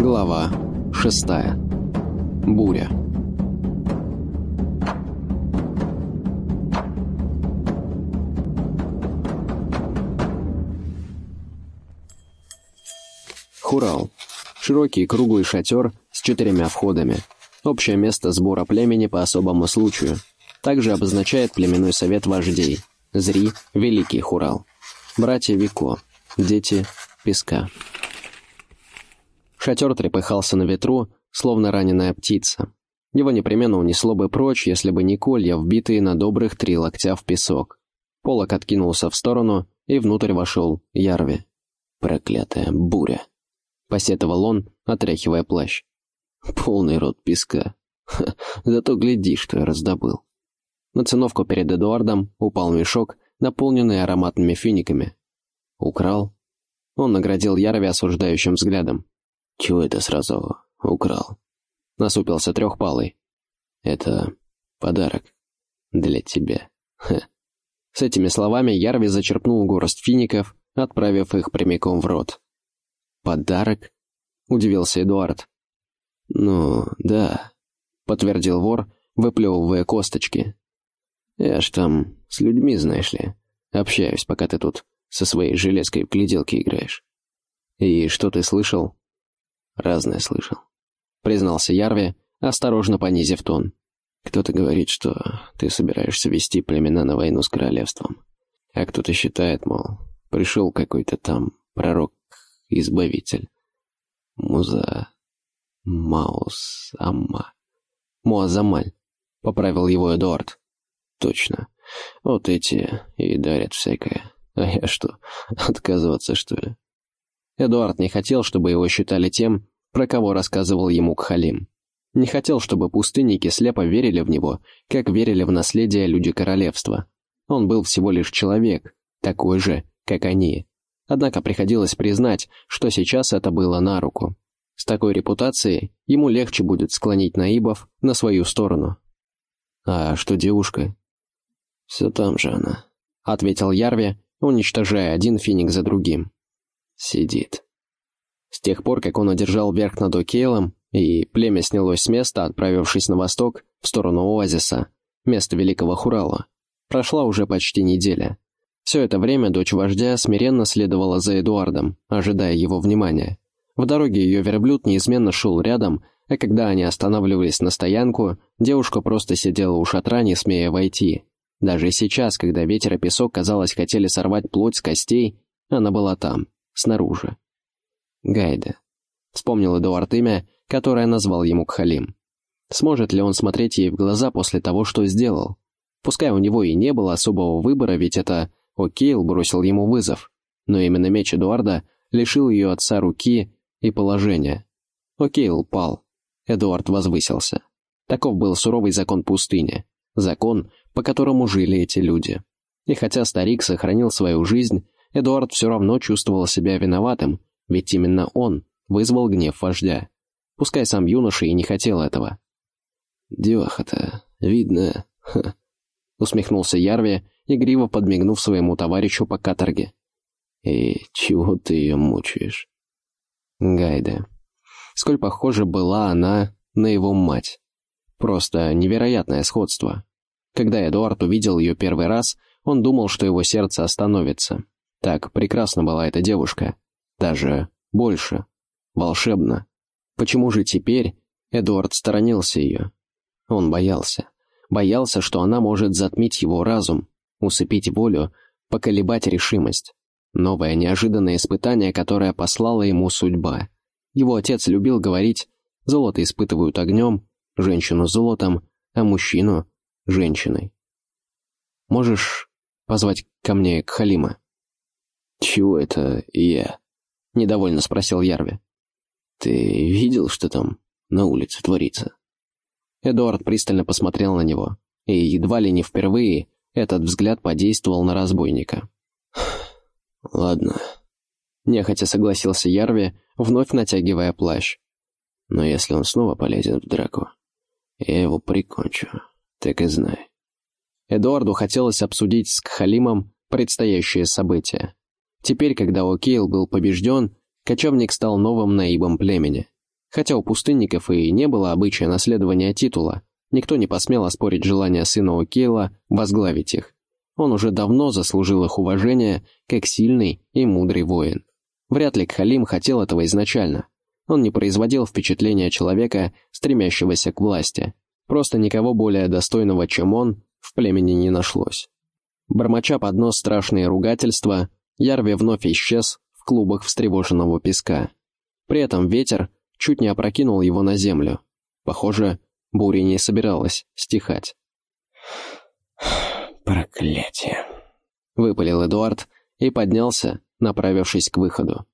Глава шестая. Буря. Хурал. Широкий круглый шатер с четырьмя входами. Общее место сбора племени по особому случаю. Также обозначает племенной совет вождей. Зри – Великий Хурал. Братья Вико. Дети Песка. Шатер трепыхался на ветру, словно раненая птица. Его непременно унесло бы прочь, если бы не колья, вбитые на добрых три локтя в песок. Полок откинулся в сторону, и внутрь вошел Ярви. «Проклятая буря!» — посетовал он, отряхивая плащ. «Полный рот песка. Ха, зато гляди, что я раздобыл». На циновку перед Эдуардом упал мешок, наполненный ароматными финиками. «Украл?» Он наградил Ярви осуждающим взглядом. «Чего это сразу украл?» Насупился трехпалый. «Это подарок для тебя». Ха. С этими словами Ярви зачерпнул горсть фиников, отправив их прямиком в рот. «Подарок?» — удивился Эдуард. «Ну, да», — подтвердил вор, выплевывая косточки. «Я ж там с людьми, знаешь ли, общаюсь, пока ты тут со своей железкой в гляделки играешь». «И что ты слышал?» «Разное слышал», — признался Ярви, осторожно понизив тон. «Кто-то говорит, что ты собираешься вести племена на войну с королевством, а кто-то считает, мол, пришел какой-то там пророк-избавитель. Муза... Маус... Амма... Муазамаль», — поправил его Эдуард. «Точно. Вот эти и дарят всякое. А я что, отказываться, что ли?» Эдуард не хотел, чтобы его считали тем, про кого рассказывал ему Кхалим. Не хотел, чтобы пустынники слепо верили в него, как верили в наследие люди королевства. Он был всего лишь человек, такой же, как они. Однако приходилось признать, что сейчас это было на руку. С такой репутацией ему легче будет склонить наибов на свою сторону. «А что девушка?» «Все там же она», — ответил Ярви, уничтожая один финик за другим сидит. С тех пор, как он одержал верх над Окейлом, и племя снялось с места, отправившись на восток, в сторону оазиса, места Великого Хурала, прошла уже почти неделя. Все это время дочь вождя смиренно следовала за Эдуардом, ожидая его внимания. В дороге ее верблюд неизменно шел рядом, а когда они останавливались на стоянку, девушка просто сидела у шатра, не смея войти. Даже сейчас, когда ветер и песок, казалось, хотели сорвать плоть с костей, она была там снаружи. Гайда. Вспомнил Эдуард имя, которое назвал ему Кхалим. Сможет ли он смотреть ей в глаза после того, что сделал? Пускай у него и не было особого выбора, ведь это О'Кейл бросил ему вызов. Но именно меч Эдуарда лишил ее отца руки и положения. О'Кейл пал. Эдуард возвысился. Таков был суровый закон пустыни. Закон, по которому жили эти люди. И хотя старик сохранил свою жизнь, Эдуард все равно чувствовал себя виноватым, ведь именно он вызвал гнев вождя. Пускай сам юноша и не хотел этого. «Деваха-то, видно...» усмехнулся Ярви, игриво подмигнув своему товарищу по каторге. «И чего ты ее мучаешь?» Гайда. Сколь похожа была она на его мать. Просто невероятное сходство. Когда Эдуард увидел ее первый раз, он думал, что его сердце остановится. Так прекрасна была эта девушка. Даже больше. Волшебно. Почему же теперь Эдуард сторонился ее? Он боялся. Боялся, что она может затмить его разум, усыпить волю, поколебать решимость. Новое неожиданное испытание, которое послала ему судьба. Его отец любил говорить «золото испытывают огнем», «женщину золотом», а мужчину — женщиной. «Можешь позвать ко мне Халима?» «Чего это я?» — недовольно спросил Ярви. «Ты видел, что там на улице творится?» Эдуард пристально посмотрел на него, и едва ли не впервые этот взгляд подействовал на разбойника. «Ладно», — нехотя согласился Ярви, вновь натягивая плащ. «Но если он снова полезет в драку, я его прикончу, так и знай». Эдуарду хотелось обсудить с Кхалимом предстоящее событие. Теперь, когда О'Кейл был побежден, кочевник стал новым наибом племени. Хотя у пустынников и не было обычая наследования титула, никто не посмел оспорить желание сына Окейла возглавить их. Он уже давно заслужил их уважение, как сильный и мудрый воин. Вряд ли Кхалим хотел этого изначально. Он не производил впечатления человека, стремящегося к власти. Просто никого более достойного, чем он, в племени не нашлось. Бормоча под нос страшные ругательства, Ярви вновь исчез в клубах встревоженного песка. При этом ветер чуть не опрокинул его на землю. Похоже, буря не собиралась стихать. «Проклятие!» — выпалил Эдуард и поднялся, направившись к выходу.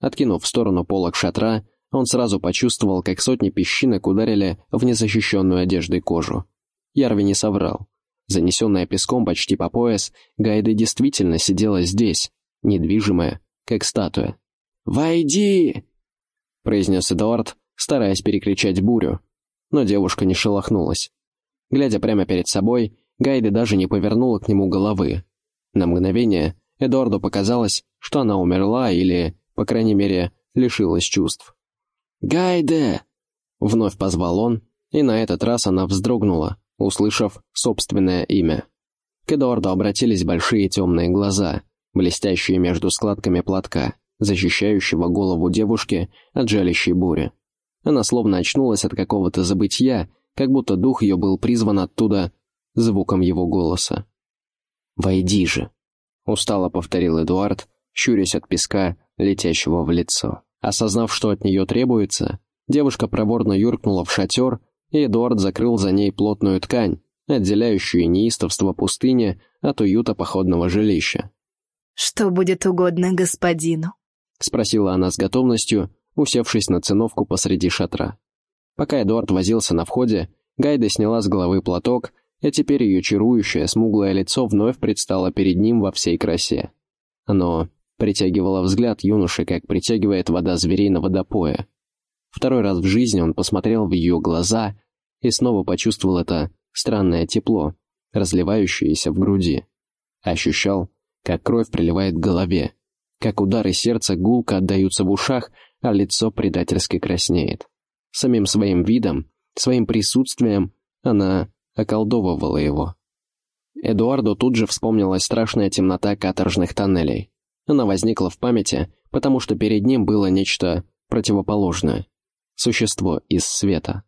Откинув в сторону полок шатра, он сразу почувствовал, как сотни песчинок ударили в незащищенную одеждой кожу. Ярви не соврал. Занесенная песком почти по пояс, Гайда действительно сидела здесь, недвижимая, как статуя. «Войди!» — произнес Эдуард, стараясь перекричать бурю. Но девушка не шелохнулась. Глядя прямо перед собой, Гайда даже не повернула к нему головы. На мгновение Эдуарду показалось, что она умерла или, по крайней мере, лишилась чувств. «Гайде!» — вновь позвал он, и на этот раз она вздрогнула, услышав собственное имя. К Эдуарду обратились большие темные глаза, блестящие между складками платка, защищающего голову девушки от жалящей бури. Она словно очнулась от какого-то забытья, как будто дух ее был призван оттуда звуком его голоса. «Войди же!» — устало повторил Эдуард, щурясь от песка, летящего в лицо. Осознав, что от нее требуется, девушка проворно юркнула в шатер и Эдуард закрыл за ней плотную ткань, отделяющую неистовство пустыни от уюта походного жилища. «Что будет угодно господину?» — спросила она с готовностью, усевшись на циновку посреди шатра. Пока Эдуард возился на входе, Гайда сняла с головы платок, и теперь ее чарующее, смуглое лицо вновь предстало перед ним во всей красе. Оно притягивало взгляд юноши, как притягивает вода зверей на водопое. Второй раз в жизни он посмотрел в ее глаза и снова почувствовал это странное тепло, разливающееся в груди. Ощущал, как кровь приливает к голове, как удары сердца гулко отдаются в ушах, а лицо предательски краснеет. Самим своим видом, своим присутствием она околдовывала его. Эдуарду тут же вспомнилась страшная темнота каторжных тоннелей. Она возникла в памяти, потому что перед ним было нечто противоположное. Существо из света.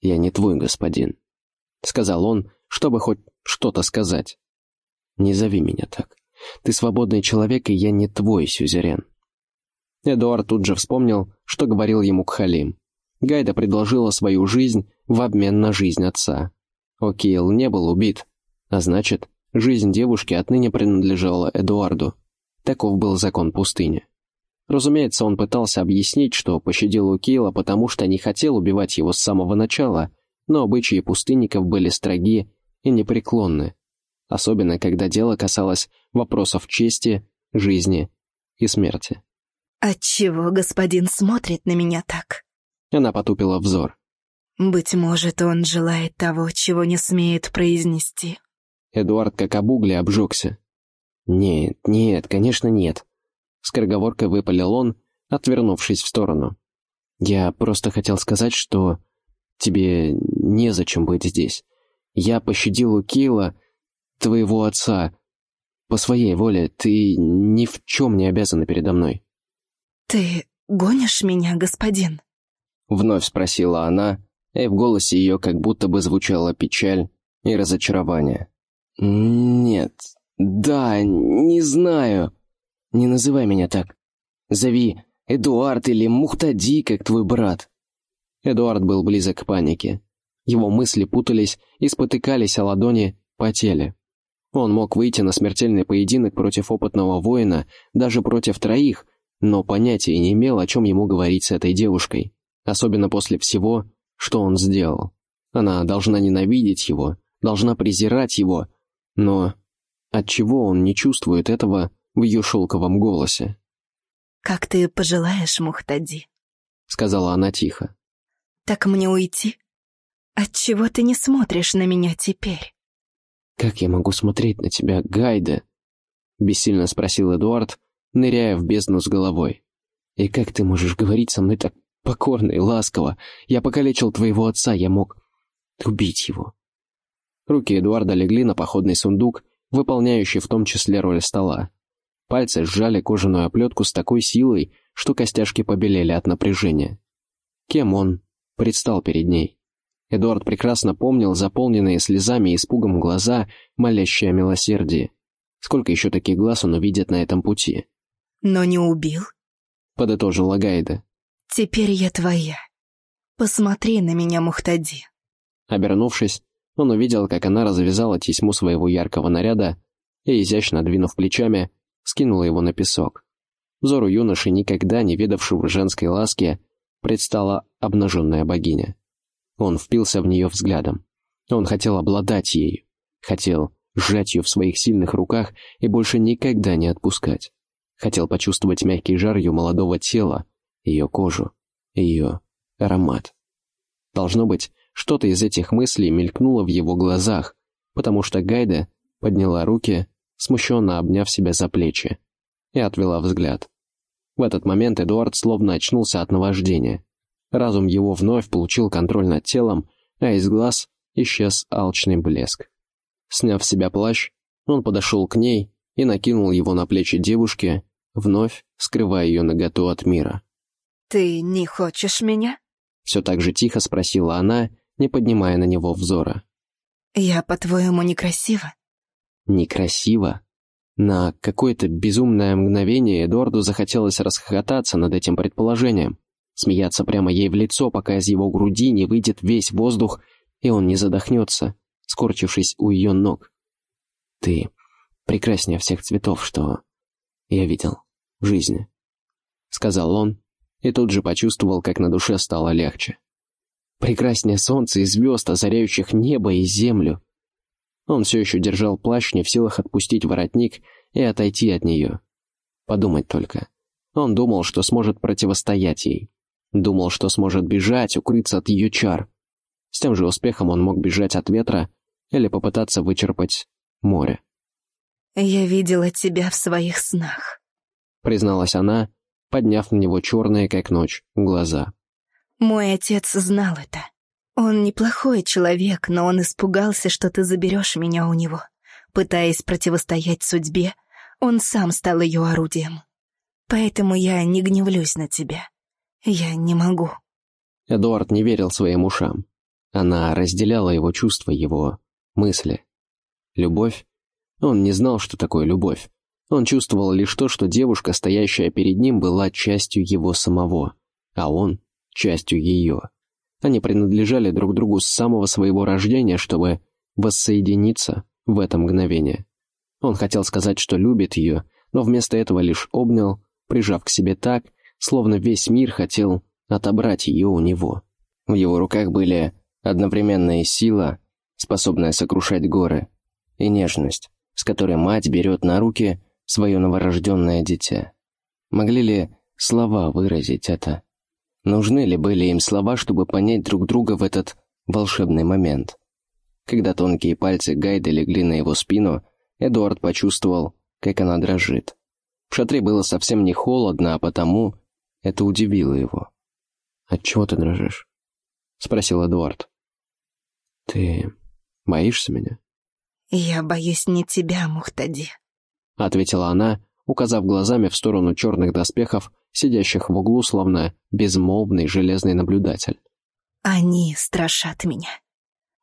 «Я не твой господин», — сказал он, чтобы хоть что-то сказать. «Не зови меня так. Ты свободный человек, и я не твой сюзерен». Эдуард тут же вспомнил, что говорил ему Кхалим. Гайда предложила свою жизнь в обмен на жизнь отца. О'Кейл не был убит, а значит, жизнь девушки отныне принадлежала Эдуарду. Таков был закон пустыни. Разумеется, он пытался объяснить, что пощадил Укейла, потому что не хотел убивать его с самого начала, но обычаи пустынников были строги и непреклонны, особенно когда дело касалось вопросов чести, жизни и смерти. «Отчего господин смотрит на меня так?» Она потупила взор. «Быть может, он желает того, чего не смеет произнести». Эдуард как об угле обжегся. «Нет, нет, конечно нет. Скороговоркой выпалил он, отвернувшись в сторону. «Я просто хотел сказать, что тебе незачем быть здесь. Я пощадил у Кейла, твоего отца. По своей воле ты ни в чем не обязана передо мной». «Ты гонишь меня, господин?» Вновь спросила она, и в голосе ее как будто бы звучала печаль и разочарование. «Нет, да, не знаю», не называй меня так. Зови Эдуард или Мухтади, как твой брат». Эдуард был близок к панике. Его мысли путались и спотыкались о ладони по теле. Он мог выйти на смертельный поединок против опытного воина, даже против троих, но понятия не имел, о чем ему говорить с этой девушкой, особенно после всего, что он сделал. Она должна ненавидеть его, должна презирать его, но отчего он не чувствует этого в ее шелковом голосе. «Как ты пожелаешь, Мухтади», — сказала она тихо. «Так мне уйти? Отчего ты не смотришь на меня теперь?» «Как я могу смотреть на тебя, Гайда?» — бессильно спросил Эдуард, ныряя в бездну с головой. «И как ты можешь говорить со мной так покорно и ласково. Я покалечил твоего отца, я мог убить его». Руки Эдуарда легли на походный сундук, выполняющий в том числе роль стола. Пальцы сжали кожаную оплетку с такой силой, что костяшки побелели от напряжения. Кем он предстал перед ней? Эдуард прекрасно помнил заполненные слезами и испугом глаза, молящие о милосердии. Сколько еще таких глаз он увидит на этом пути? «Но не убил», — подытожила Гайда. «Теперь я твоя. Посмотри на меня, Мухтади». Обернувшись, он увидел, как она развязала тесьму своего яркого наряда и, изящно двинув плечами, скинула его на песок. Взору юноши, никогда не видавшего женской ласки, предстала обнаженная богиня. Он впился в нее взглядом. Он хотел обладать ею, хотел сжать ее в своих сильных руках и больше никогда не отпускать. Хотел почувствовать мягкий жар ее молодого тела, ее кожу, ее аромат. Должно быть, что-то из этих мыслей мелькнуло в его глазах, потому что Гайда подняла руки, смущенно обняв себя за плечи, и отвела взгляд. В этот момент Эдуард словно очнулся от наваждения. Разум его вновь получил контроль над телом, а из глаз исчез алчный блеск. Сняв с себя плащ, он подошел к ней и накинул его на плечи девушки, вновь скрывая ее наготу от мира. «Ты не хочешь меня?» Все так же тихо спросила она, не поднимая на него взора. «Я, по-твоему, некрасива?» «Некрасиво?» На какое-то безумное мгновение Эдуарду захотелось расхохотаться над этим предположением, смеяться прямо ей в лицо, пока из его груди не выйдет весь воздух, и он не задохнется, скорчившись у ее ног. «Ты прекраснее всех цветов, что я видел в жизни», — сказал он, и тут же почувствовал, как на душе стало легче. «Прекраснее солнца и звезд, озаряющих небо и землю», он все еще держал плащ, не в силах отпустить воротник и отойти от нее. Подумать только. Он думал, что сможет противостоять ей. Думал, что сможет бежать, укрыться от ее чар. С тем же успехом он мог бежать от ветра или попытаться вычерпать море. «Я видела тебя в своих снах», — призналась она, подняв на него черные, как ночь, глаза. «Мой отец знал это. Он неплохой человек, но он испугался, что ты заберешь меня у него. Пытаясь противостоять судьбе, он сам стал ее орудием. Поэтому я не гневлюсь на тебя. Я не могу». Эдуард не верил своим ушам. Она разделяла его чувства, его мысли. Любовь? Он не знал, что такое любовь. Он чувствовал лишь то, что девушка, стоящая перед ним, была частью его самого, а он — частью ее. Они принадлежали друг другу с самого своего рождения, чтобы воссоединиться в это мгновение. Он хотел сказать, что любит ее, но вместо этого лишь обнял, прижав к себе так, словно весь мир хотел отобрать ее у него. В его руках были одновременная сила, способная сокрушать горы, и нежность, с которой мать берет на руки свое новорожденное дитя. Могли ли слова выразить это? Нужны ли были им слова, чтобы понять друг друга в этот волшебный момент? Когда тонкие пальцы Гайда легли на его спину, Эдуард почувствовал, как она дрожит. В шатре было совсем не холодно, а потому это удивило его. «Отчего ты дрожишь?» — спросил Эдуард. «Ты боишься меня?» «Я боюсь не тебя, Мухтади», — ответила она, указав глазами в сторону черных доспехов, сидящих в углу, словно безмолвный железный наблюдатель. «Они страшат меня».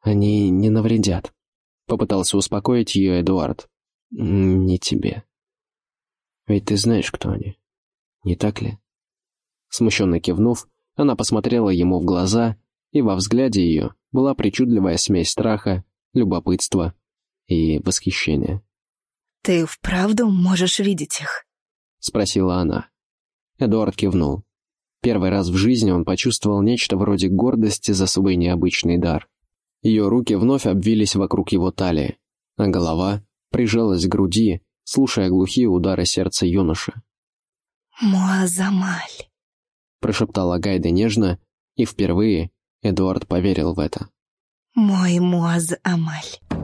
«Они не навредят», — попытался успокоить ее Эдуард. «Не тебе. Ведь ты знаешь, кто они, не так ли?» Смущенно кивнув, она посмотрела ему в глаза, и во взгляде ее была причудливая смесь страха, любопытства и восхищения. «Ты вправду можешь видеть их?» — спросила она. Эдуард кивнул. Первый раз в жизни он почувствовал нечто вроде гордости за свой необычный дар. Ее руки вновь обвились вокруг его талии, а голова прижалась к груди, слушая глухие удары сердца юноши. «Муазамаль», — прошептала Гайда нежно, и впервые Эдуард поверил в это. «Мой Муаз-Амаль».